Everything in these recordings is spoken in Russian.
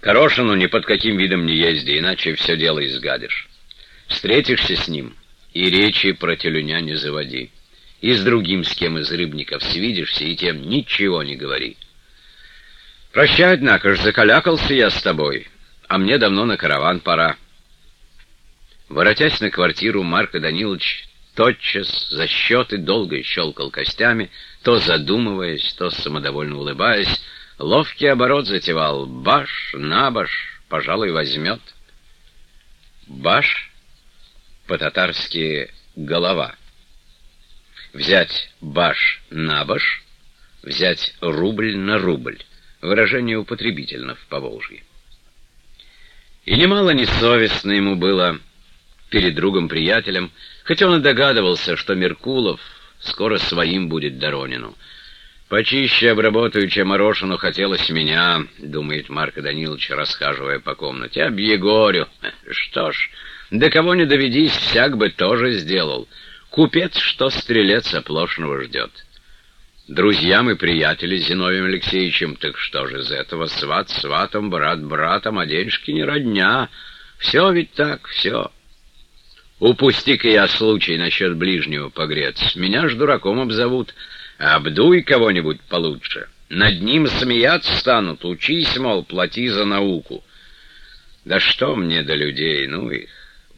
Корошину ни под каким видом не езди, иначе все дело изгадишь. Встретишься с ним, и речи про телюня не заводи. И с другим с кем из рыбников свидишься, и тем ничего не говори. Прощай, однако ж, закалякался я с тобой, а мне давно на караван пора. Воротясь на квартиру, Марко Данилович тотчас за счеты долго щелкал костями, то задумываясь, то самодовольно улыбаясь, ловкий оборот затевал. Баш, набаш, пожалуй, возьмет. Баш, по-татарски голова. Взять баш на баш, взять рубль на рубль. Выражение употребительно в Поволжье. И немало несовестно ему было перед другом-приятелем, хотя он и догадывался, что Меркулов скоро своим будет Доронину. «Почище обработаю, чем Орошину хотелось меня», — думает Марко Данилович, расхаживая по комнате. «Объегорю. Что ж, до кого не доведись, всяк бы тоже сделал. Купец, что стрелец оплошного ждет». Друзьям и приятели с Зиновием Алексеевичем, так что же из этого? Сват сватом, брат братом, а денежки не родня. Все ведь так, все. Упусти-ка я случай насчет ближнего погреться. Меня ж дураком обзовут. Обдуй кого-нибудь получше. Над ним смеяться станут. Учись, мол, плати за науку. Да что мне до людей, ну их.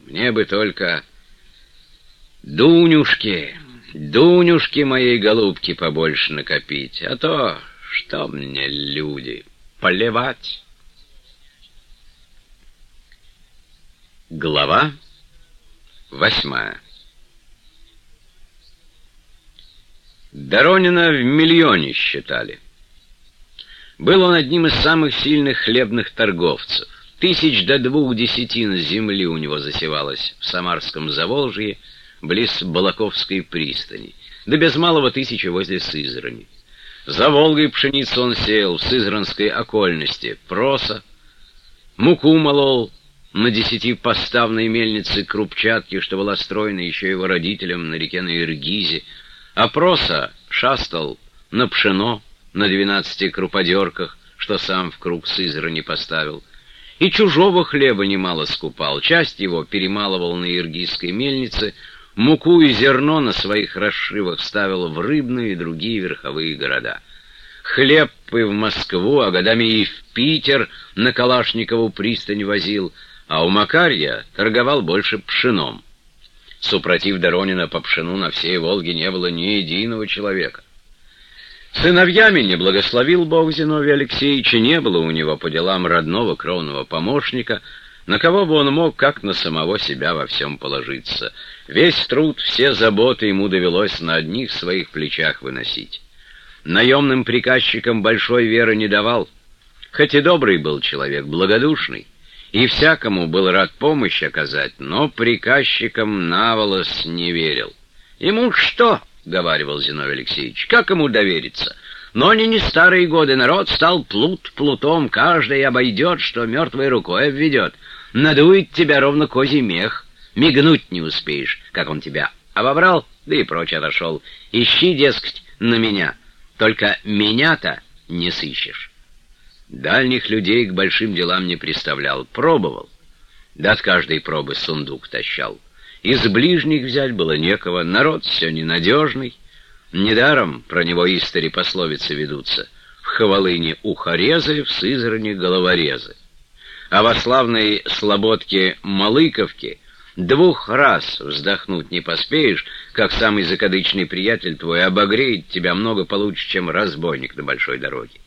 Мне бы только... Дунюшки... Дунюшки моей голубки побольше накопить, а то что мне люди, поливать. Глава восьмая Доронина в миллионе считали. Был он одним из самых сильных хлебных торговцев. Тысяч до двух десятин земли у него засевалось в Самарском Заволжье, близ Балаковской пристани, да без малого тысячи возле Сызрани. За Волгой пшеницу он сеял в Сызранской окольности, проса, муку молол на десяти поставной мельнице крупчатки, что была стройна еще его родителям на реке на Иргизе, а проса шастал на пшено на двенадцати круподерках, что сам в круг Сызрани поставил, и чужого хлеба немало скупал, часть его перемалывал на иргизской мельнице, Муку и зерно на своих расшивах ставил в рыбные и другие верховые города. Хлеб и в Москву, а годами и в Питер на Калашникову пристань возил, а у Макарья торговал больше пшеном. Супротив Доронина по пшену на всей Волге не было ни единого человека. Сыновьями не благословил Бог Зиновия Алексеевича, не было у него по делам родного кровного помощника — на кого бы он мог, как на самого себя во всем положиться? Весь труд, все заботы ему довелось на одних своих плечах выносить. Наемным приказчикам большой веры не давал, хоть и добрый был человек, благодушный, и всякому был рад помощь оказать, но приказчикам наволос не верил. «Ему что?» — говаривал Зиновий Алексеевич. «Как ему довериться?» Но не не старые годы, народ стал плут плутом, каждый обойдет, что мертвой рукой обведет. Надует тебя ровно козий мех. Мигнуть не успеешь, как он тебя обобрал, да и прочь отошел. Ищи, дескать, на меня. Только меня-то не сыщешь. Дальних людей к большим делам не представлял, пробовал. Да от каждой пробы сундук тащал. Из ближних взять было некого, народ все ненадежный. Недаром про него истори пословицы ведутся. В Хавалыне ухорезы, в Сызране головорезы а во славной слободке Малыковке двух раз вздохнуть не поспеешь, как самый закадычный приятель твой обогреет тебя много получше, чем разбойник на большой дороге.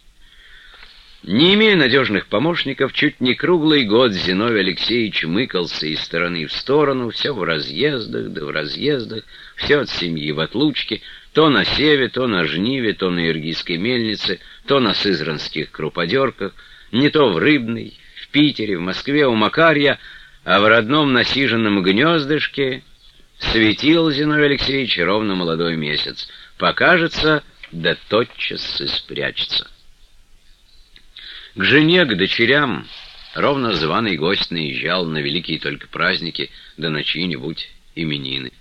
Не имея надежных помощников, чуть не круглый год Зиновий Алексеевич мыкался из стороны в сторону, все в разъездах, да в разъездах, все от семьи в отлучке, то на севе, то на жниве, то на иргийской мельнице, то на сызранских круподерках, не то в рыбной, Питере, в Москве, у Макарья, а в родном насиженном гнездышке светил Зиновий Алексеевич ровно молодой месяц. Покажется, да тотчас и спрячется. К жене, к дочерям ровно званый гость наезжал на великие только праздники, да на чьи-нибудь именины.